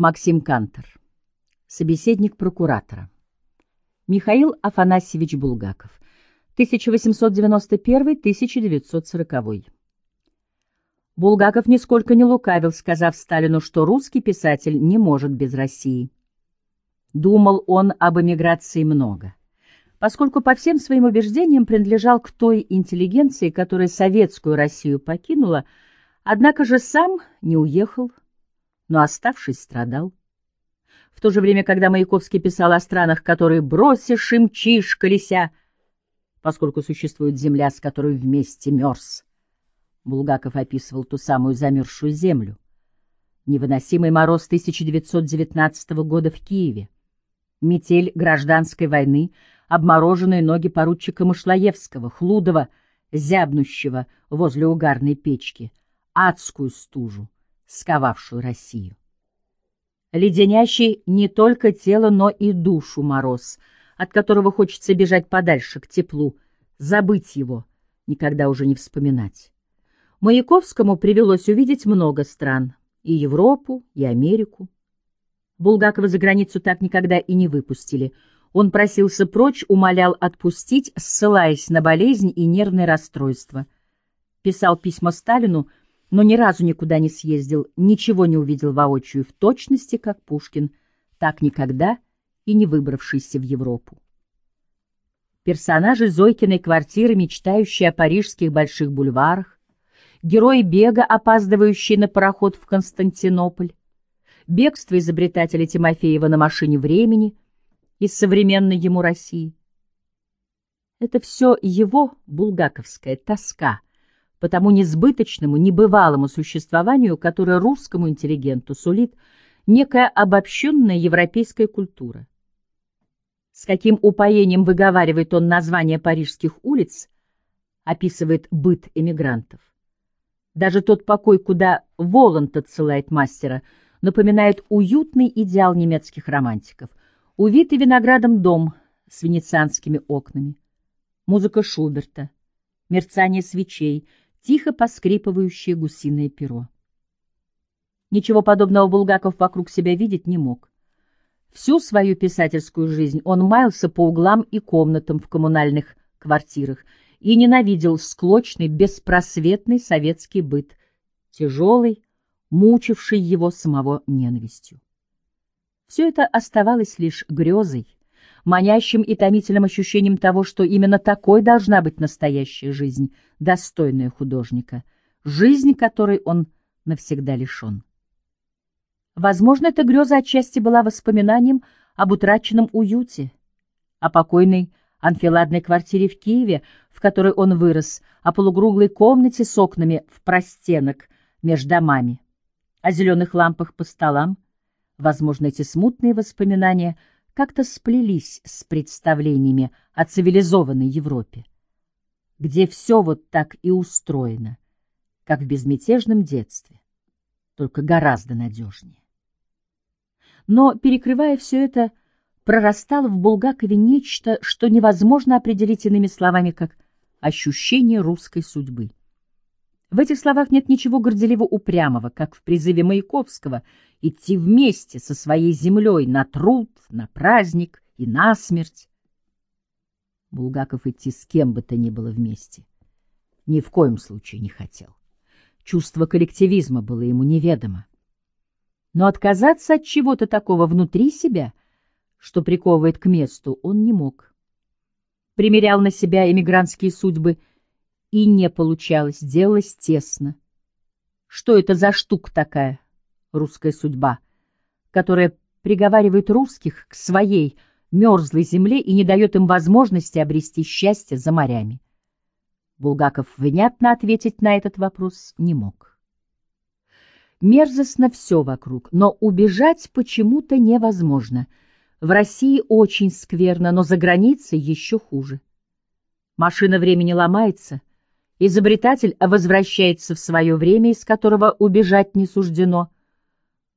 Максим Кантор. Собеседник прокуратора. Михаил Афанасьевич Булгаков. 1891-1940. Булгаков нисколько не лукавил, сказав Сталину, что русский писатель не может без России. Думал он об эмиграции много, поскольку по всем своим убеждениям принадлежал к той интеллигенции, которая советскую Россию покинула, однако же сам не уехал, но, оставшись, страдал. В то же время, когда Маяковский писал о странах, которые бросишь и мчишь, колеся, поскольку существует земля, с которой вместе мерз, Булгаков описывал ту самую замерзшую землю. Невыносимый мороз 1919 года в Киеве, метель гражданской войны, обмороженные ноги поручика Мышлоевского, Хлудова, зябнущего возле угарной печки, адскую стужу, сковавшую Россию. Леденящий не только тело, но и душу мороз, от которого хочется бежать подальше, к теплу, забыть его, никогда уже не вспоминать. Маяковскому привелось увидеть много стран, и Европу, и Америку. Булгакова за границу так никогда и не выпустили. Он просился прочь, умолял отпустить, ссылаясь на болезнь и нервное расстройство. Писал письма Сталину, но ни разу никуда не съездил, ничего не увидел воочию в точности, как Пушкин, так никогда и не выбравшийся в Европу. Персонажи Зойкиной квартиры, мечтающие о парижских больших бульварах, герои бега, опаздывающие на пароход в Константинополь, бегство изобретателя Тимофеева на машине времени из современной ему России. Это все его булгаковская тоска — по тому несбыточному, небывалому существованию, которое русскому интеллигенту сулит некая обобщенная европейская культура. С каким упоением выговаривает он название парижских улиц, описывает быт эмигрантов. Даже тот покой, куда Воланд отсылает мастера, напоминает уютный идеал немецких романтиков, увитый виноградом дом с венецианскими окнами, музыка Шуберта, мерцание свечей — тихо поскрипывающее гусиное перо. Ничего подобного Булгаков вокруг себя видеть не мог. Всю свою писательскую жизнь он маялся по углам и комнатам в коммунальных квартирах и ненавидел склочный, беспросветный советский быт, тяжелый, мучивший его самого ненавистью. Все это оставалось лишь грезой, манящим и томительным ощущением того, что именно такой должна быть настоящая жизнь, достойная художника, жизнь, которой он навсегда лишен. Возможно, эта греза отчасти была воспоминанием об утраченном уюте, о покойной анфиладной квартире в Киеве, в которой он вырос, о полукруглой комнате с окнами в простенок между домами, о зеленых лампах по столам. Возможно, эти смутные воспоминания — как-то сплелись с представлениями о цивилизованной Европе, где все вот так и устроено, как в безмятежном детстве, только гораздо надежнее. Но, перекрывая все это, прорастало в Булгакове нечто, что невозможно определить иными словами, как ощущение русской судьбы. В этих словах нет ничего горделиво упрямого, как в призыве Маяковского идти вместе со своей землей на труд, на праздник и на смерть. Булгаков идти с кем бы то ни было вместе. Ни в коем случае не хотел. Чувство коллективизма было ему неведомо. Но отказаться от чего-то такого внутри себя, что приковывает к месту, он не мог. Примерял на себя эмигрантские судьбы — и не получалось, делалось тесно. Что это за штука такая, русская судьба, которая приговаривает русских к своей мерзлой земле и не дает им возможности обрести счастье за морями? Булгаков внятно ответить на этот вопрос не мог. Мерзостно все вокруг, но убежать почему-то невозможно. В России очень скверно, но за границей еще хуже. Машина времени ломается — Изобретатель возвращается в свое время, из которого убежать не суждено.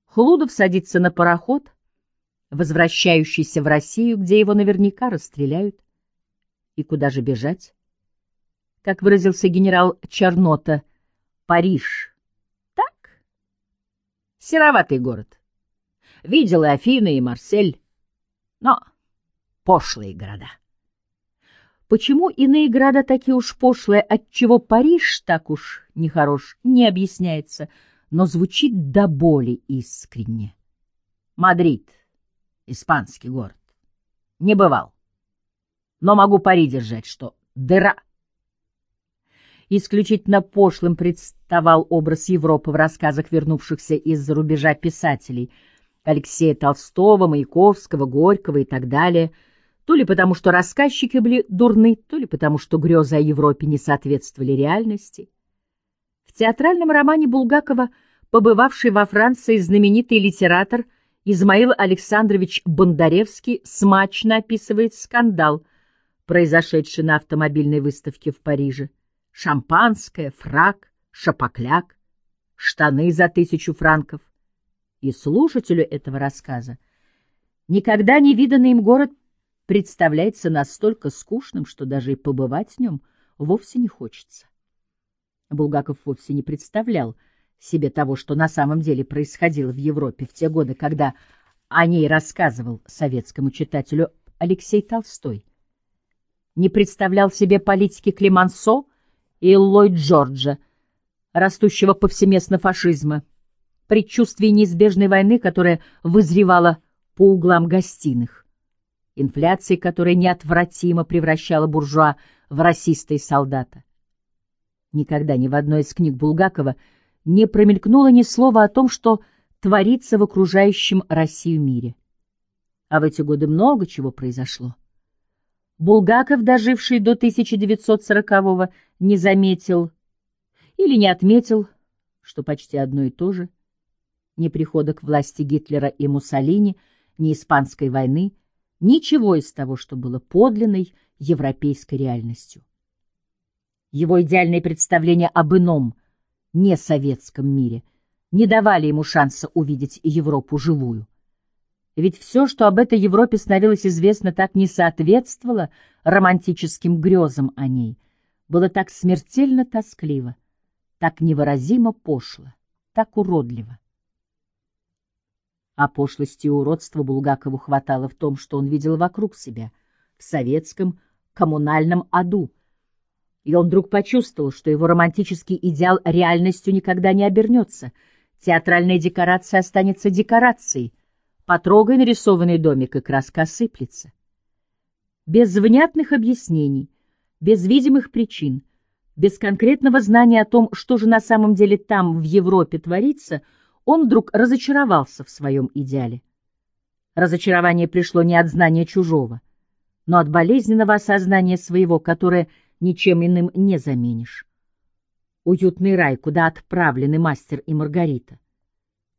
Хлудов садится на пароход, возвращающийся в Россию, где его наверняка расстреляют. И куда же бежать? Как выразился генерал Чернота, Париж. Так? Сероватый город. Видел и Афины, и Марсель. Но пошлые города. Почему иные города такие уж пошлые, отчего Париж так уж нехорош, не объясняется, но звучит до боли искренне. Мадрид, испанский город. Не бывал. Но могу пари держать, что дыра. Исключительно пошлым представал образ Европы в рассказах вернувшихся из-за рубежа писателей Алексея Толстого, Маяковского, Горького и так далее — то ли потому, что рассказчики были дурны, то ли потому, что грезы о Европе не соответствовали реальности. В театральном романе Булгакова, побывавший во Франции знаменитый литератор Измаил Александрович Бондаревский смачно описывает скандал, произошедший на автомобильной выставке в Париже. Шампанское, фрак, шапокляк, штаны за тысячу франков. И слушателю этого рассказа никогда не виданный им город представляется настолько скучным, что даже и побывать в нем вовсе не хочется. Булгаков вовсе не представлял себе того, что на самом деле происходило в Европе в те годы, когда о ней рассказывал советскому читателю Алексей Толстой. Не представлял себе политики Клемансо и Ллойд Джорджа, растущего повсеместно фашизма, предчувствие неизбежной войны, которая вызревала по углам гостиных инфляции, которая неотвратимо превращала буржуа в расиста и солдата. Никогда ни в одной из книг Булгакова не промелькнуло ни слова о том, что творится в окружающем Россию мире. А в эти годы много чего произошло. Булгаков, доживший до 1940-го, не заметил или не отметил, что почти одно и то же, ни прихода к власти Гитлера и Муссолини, ни Испанской войны, Ничего из того, что было подлинной европейской реальностью. Его идеальные представления об ином, не советском мире, не давали ему шанса увидеть Европу живую. Ведь все, что об этой Европе становилось известно, так не соответствовало романтическим грезам о ней, было так смертельно тоскливо, так невыразимо пошло, так уродливо. А пошлости и уродства Булгакову хватало в том, что он видел вокруг себя, в советском коммунальном аду. И он вдруг почувствовал, что его романтический идеал реальностью никогда не обернется. Театральная декорация останется декорацией. Потрогай нарисованный домик, и краска осыплется. Без внятных объяснений, без видимых причин, без конкретного знания о том, что же на самом деле там, в Европе, творится — он вдруг разочаровался в своем идеале. Разочарование пришло не от знания чужого, но от болезненного осознания своего, которое ничем иным не заменишь. Уютный рай, куда отправлены мастер и Маргарита.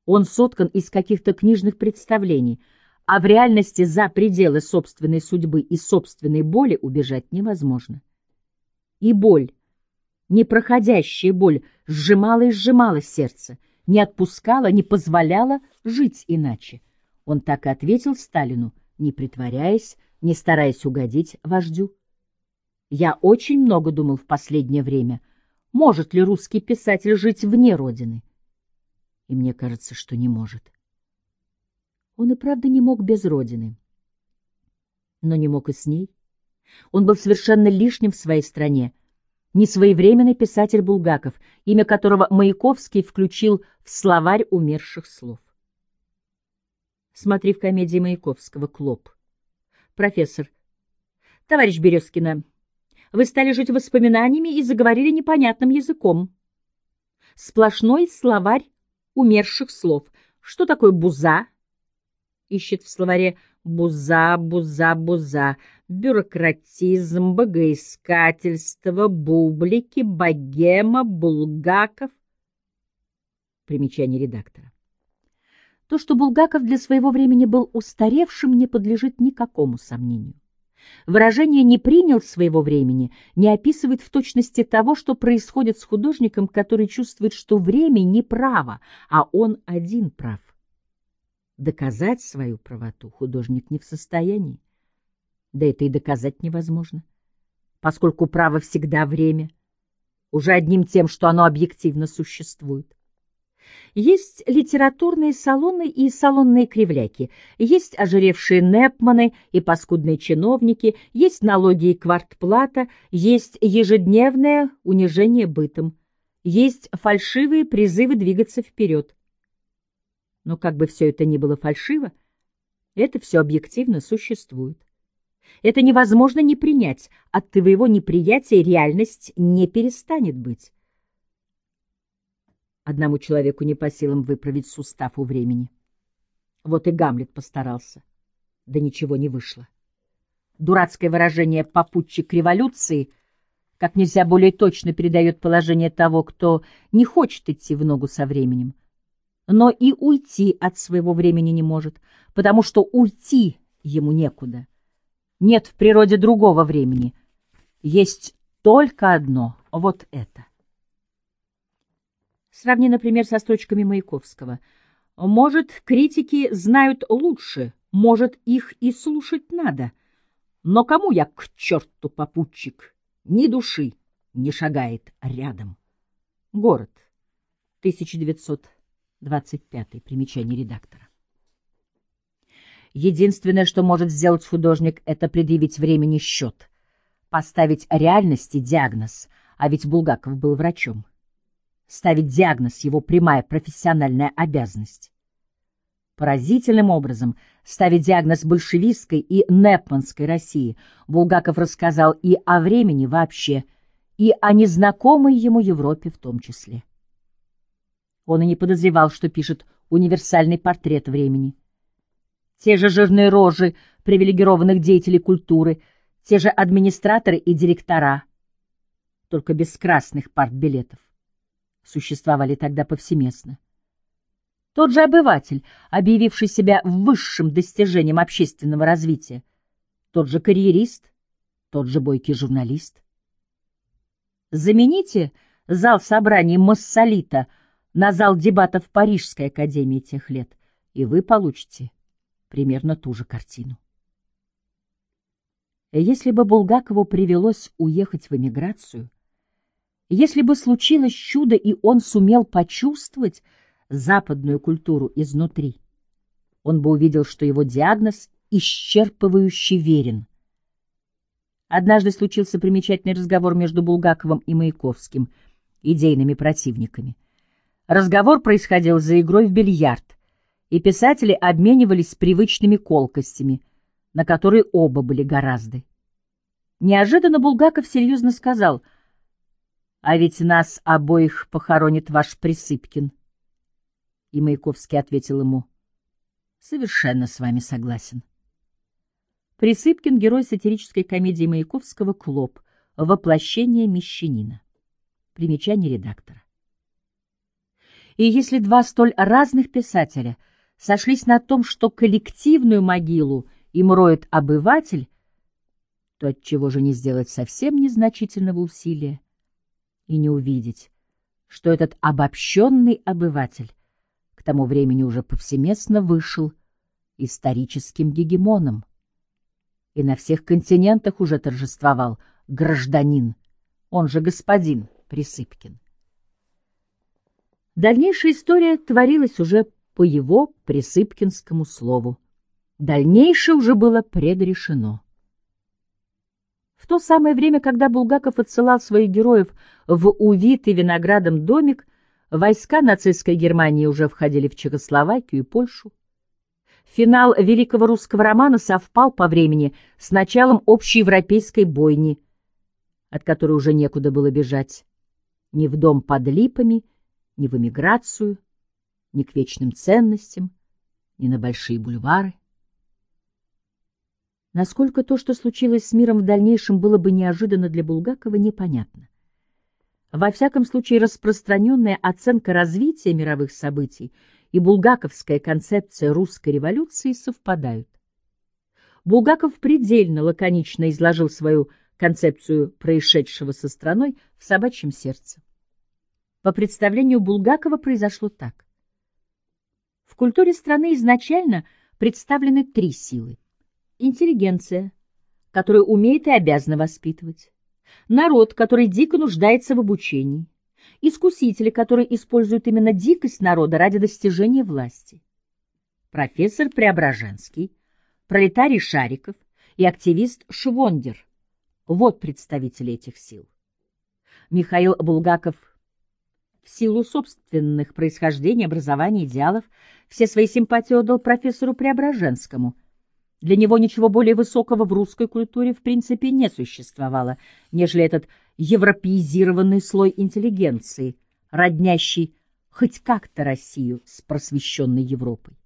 Он соткан из каких-то книжных представлений, а в реальности за пределы собственной судьбы и собственной боли убежать невозможно. И боль, непроходящая боль, сжимала и сжимала сердце — не отпускала, не позволяла жить иначе. Он так и ответил Сталину, не притворяясь, не стараясь угодить вождю. Я очень много думал в последнее время, может ли русский писатель жить вне Родины. И мне кажется, что не может. Он и правда не мог без Родины. Но не мог и с ней. Он был совершенно лишним в своей стране, несвоевременный писатель Булгаков, имя которого Маяковский включил в словарь умерших слов. Смотри в комедии Маяковского «Клоп». Профессор. Товарищ Березкина, вы стали жить воспоминаниями и заговорили непонятным языком. Сплошной словарь умерших слов. Что такое буза? Ищет в словаре буза, буза, буза бюрократизм, богоискательство, бублики, богема, Булгаков. Примечание редактора. То, что Булгаков для своего времени был устаревшим, не подлежит никакому сомнению. Выражение «не принял своего времени» не описывает в точности того, что происходит с художником, который чувствует, что время не право, а он один прав. Доказать свою правоту художник не в состоянии да это и доказать невозможно, поскольку право всегда время, уже одним тем, что оно объективно существует. Есть литературные салоны и салонные кривляки, есть ожиревшие непманы и паскудные чиновники, есть налоги и квартплата, есть ежедневное унижение бытом, есть фальшивые призывы двигаться вперед. Но как бы все это ни было фальшиво, это все объективно существует. Это невозможно не принять, от твоего неприятия реальность не перестанет быть. Одному человеку не по силам выправить сустав у времени. Вот и Гамлет постарался. Да ничего не вышло. Дурацкое выражение «попутчик революции» как нельзя более точно передает положение того, кто не хочет идти в ногу со временем. Но и уйти от своего времени не может, потому что уйти ему некуда. Нет в природе другого времени. Есть только одно — вот это. Сравни, например, со строчками Маяковского. Может, критики знают лучше, может, их и слушать надо. Но кому я к черту попутчик? Ни души не шагает рядом. Город. 1925. Примечание редактора. Единственное, что может сделать художник, это предъявить времени счет, поставить реальности диагноз, а ведь Булгаков был врачом. Ставить диагноз — его прямая профессиональная обязанность. Поразительным образом ставить диагноз большевистской и непманской России Булгаков рассказал и о времени вообще, и о незнакомой ему Европе в том числе. Он и не подозревал, что пишет универсальный портрет времени. Те же жирные рожи привилегированных деятелей культуры, те же администраторы и директора, только без красных партбилетов существовали тогда повсеместно. Тот же обыватель, объявивший себя высшим достижением общественного развития, тот же карьерист, тот же бойкий журналист. Замените зал собраний Массолита на зал дебатов Парижской академии тех лет, и вы получите примерно ту же картину. Если бы Булгакову привелось уехать в эмиграцию, если бы случилось чудо, и он сумел почувствовать западную культуру изнутри, он бы увидел, что его диагноз исчерпывающе верен. Однажды случился примечательный разговор между Булгаковым и Маяковским, идейными противниками. Разговор происходил за игрой в бильярд, и писатели обменивались привычными колкостями, на которые оба были гораздо. Неожиданно Булгаков серьезно сказал — а ведь нас обоих похоронит ваш Присыпкин. И Маяковский ответил ему, совершенно с вами согласен. Присыпкин — герой сатирической комедии Маяковского «Клоп», воплощение мещанина. Примечание редактора. И если два столь разных писателя сошлись на том, что коллективную могилу им роет обыватель, то отчего же не сделать совсем незначительного усилия и не увидеть, что этот обобщенный обыватель к тому времени уже повсеместно вышел историческим гегемоном и на всех континентах уже торжествовал гражданин, он же господин Присыпкин. Дальнейшая история творилась уже по его Присыпкинскому слову. Дальнейшее уже было предрешено. В то самое время, когда Булгаков отсылал своих героев в увитый виноградом домик, войска нацистской Германии уже входили в Чехословакию и Польшу. Финал великого русского романа совпал по времени с началом общеевропейской бойни, от которой уже некуда было бежать. Ни в дом под липами, ни в эмиграцию, ни к вечным ценностям, ни на большие бульвары. Насколько то, что случилось с миром в дальнейшем, было бы неожиданно для Булгакова, непонятно. Во всяком случае, распространенная оценка развития мировых событий и булгаковская концепция русской революции совпадают. Булгаков предельно лаконично изложил свою концепцию происшедшего со страной в собачьем сердце. По представлению Булгакова произошло так. В культуре страны изначально представлены три силы интеллигенция, которая умеет и обязана воспитывать, народ, который дико нуждается в обучении, искусители, которые используют именно дикость народа ради достижения власти. Профессор Преображенский, пролетарий Шариков и активист Швондер – вот представители этих сил. Михаил Булгаков в силу собственных происхождений, образования, идеалов все свои симпатии отдал профессору Преображенскому. Для него ничего более высокого в русской культуре в принципе не существовало, нежели этот европеизированный слой интеллигенции, роднящий хоть как-то Россию с просвещенной Европой.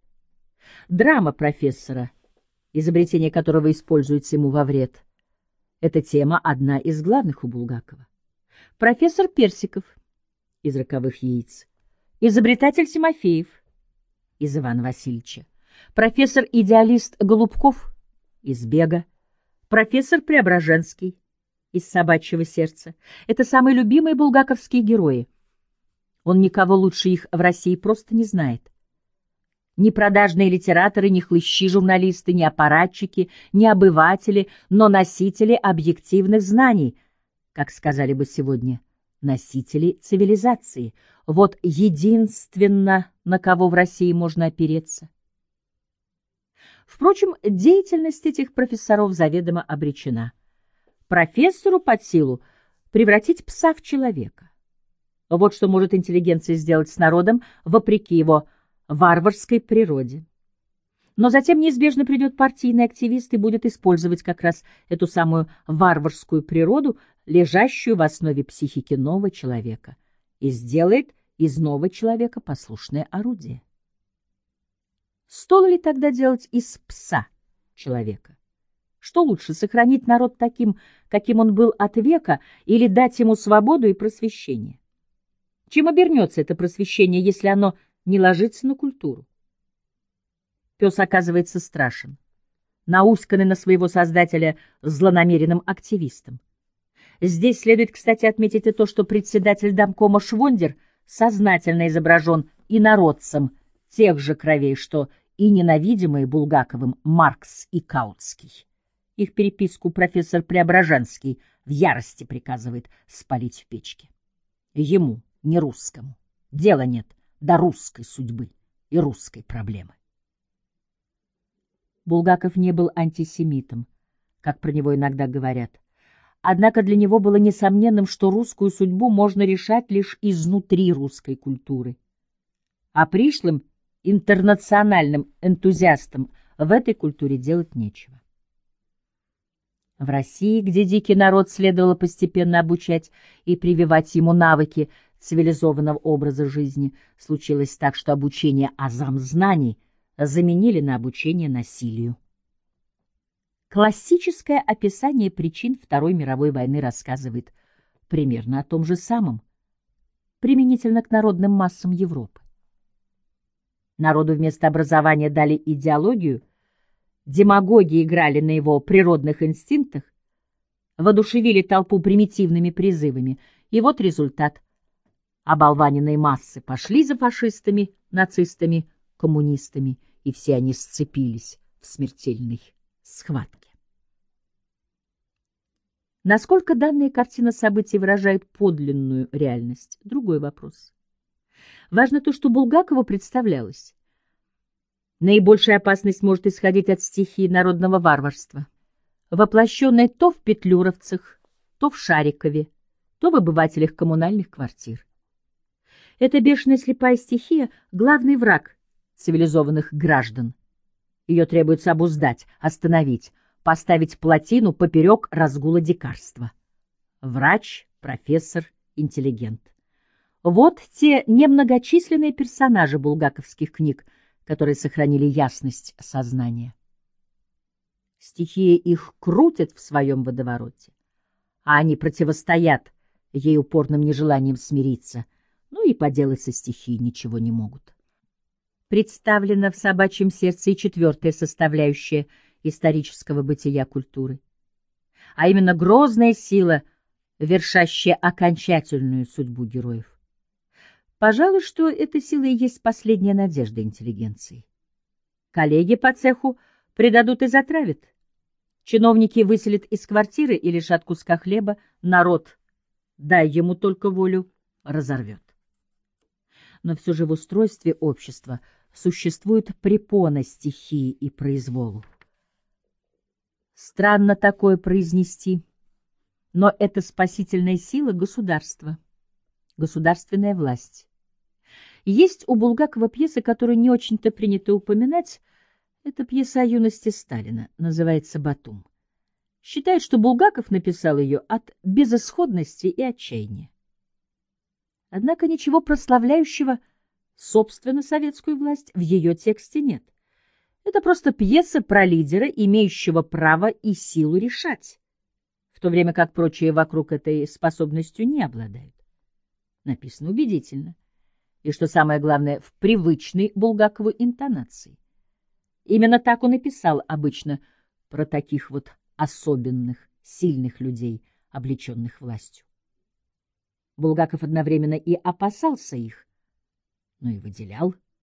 Драма профессора, изобретение которого используется ему во вред, эта тема одна из главных у Булгакова. Профессор Персиков из «Роковых яиц», изобретатель Тимофеев из Ивана Васильевича, профессор-идеалист Голубков из «Бега», профессор Преображенский из «Собачьего сердца». Это самые любимые булгаковские герои. Он никого лучше их в России просто не знает. Ни продажные литераторы, ни хлыщи-журналисты, ни аппаратчики, ни обыватели, но носители объективных знаний, как сказали бы сегодня, носители цивилизации. Вот единственно, на кого в России можно опереться. Впрочем, деятельность этих профессоров заведомо обречена профессору под силу превратить пса в человека. Вот что может интеллигенция сделать с народом, вопреки его варварской природе. Но затем неизбежно придет партийный активист и будет использовать как раз эту самую варварскую природу, лежащую в основе психики нового человека, и сделает из нового человека послушное орудие. Стоило ли тогда делать из пса человека? Что лучше, сохранить народ таким, каким он был от века, или дать ему свободу и просвещение? Чем обернется это просвещение, если оно не ложится на культуру? Пес оказывается страшен, науськанный на своего создателя злонамеренным активистом. Здесь следует, кстати, отметить и то, что председатель домкома Швондер сознательно изображен инородцем тех же кровей, что и ненавидимые Булгаковым Маркс и Каутский. Их переписку профессор Преображенский в ярости приказывает спалить в печке. Ему, не русскому, дела нет до русской судьбы и русской проблемы. Булгаков не был антисемитом, как про него иногда говорят. Однако для него было несомненным, что русскую судьбу можно решать лишь изнутри русской культуры. А пришлым интернациональным энтузиастам в этой культуре делать нечего. В России, где дикий народ следовало постепенно обучать и прививать ему навыки цивилизованного образа жизни, случилось так, что обучение азам знаний заменили на обучение насилию. Классическое описание причин Второй мировой войны рассказывает примерно о том же самом, применительно к народным массам Европы. Народу вместо образования дали идеологию – демагоги играли на его природных инстинктах, воодушевили толпу примитивными призывами. И вот результат. Оболваненные массы пошли за фашистами, нацистами, коммунистами, и все они сцепились в смертельной схватке. Насколько данная картина событий выражает подлинную реальность – другой вопрос. Важно то, что Булгакову представлялось. Наибольшая опасность может исходить от стихии народного варварства, воплощенной то в петлюровцах, то в Шарикове, то в обывателях коммунальных квартир. Эта бешеная слепая стихия — главный враг цивилизованных граждан. Ее требуется обуздать, остановить, поставить плотину поперек разгула дикарства. Врач, профессор, интеллигент. Вот те немногочисленные персонажи булгаковских книг — которые сохранили ясность сознания. Стихия их крутит в своем водовороте, а они противостоят ей упорным нежеланием смириться, ну и поделать со стихией ничего не могут. Представлена в собачьем сердце и четвертая составляющая исторического бытия культуры, а именно грозная сила, вершащая окончательную судьбу героев. Пожалуй, что эта сила и есть последняя надежда интеллигенции. Коллеги по цеху предадут и затравят. Чиновники выселят из квартиры и лишат куска хлеба. Народ, дай ему только волю, разорвет. Но все же в устройстве общества существует препона стихии и произволу. Странно такое произнести, но это спасительная сила государства, государственная власть. Есть у Булгакова пьеса, которую не очень-то принято упоминать. Это пьеса о юности Сталина, называется «Батум». Считает, что Булгаков написал ее от безысходности и отчаяния. Однако ничего прославляющего, собственно, советскую власть в ее тексте нет. Это просто пьеса про лидера, имеющего право и силу решать, в то время как прочие вокруг этой способностью не обладают. Написано убедительно. И, что самое главное, в привычной Булгакову интонации. Именно так он и писал обычно про таких вот особенных, сильных людей, облеченных властью. Булгаков одновременно и опасался их, но и выделял